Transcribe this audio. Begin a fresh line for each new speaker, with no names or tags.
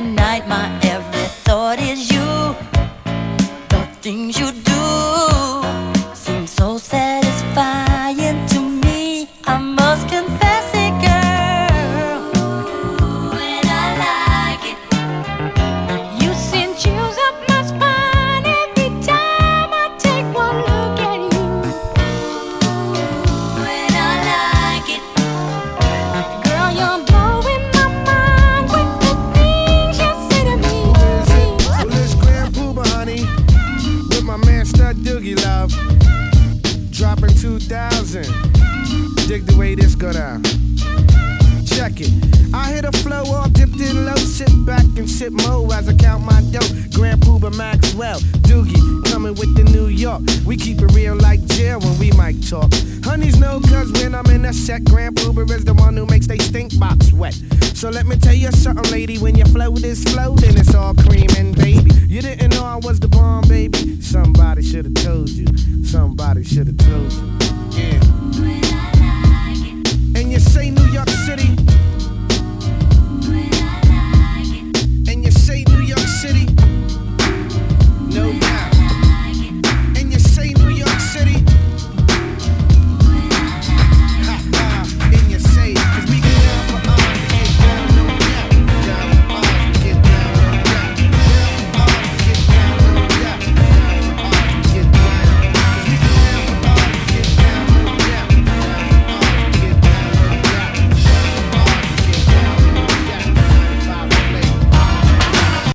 night. My every thought is you. The things you do. Doogie Love. Dropping 2000. Dig the way this go down. Check it. I hit a flow all dipped in low. Sit back and sip mo as I count my dough. Grand Puba Maxwell, Doogie, coming with the New York. We keep it real like jail when we might talk. Honeys know cause when I'm in a set, Grand Puba is the one who makes they stink box wet. So let me tell you something, lady. When your float is floating, it's all cream was the bomb, baby. Somebody should've told you. Somebody should've told you. Yeah.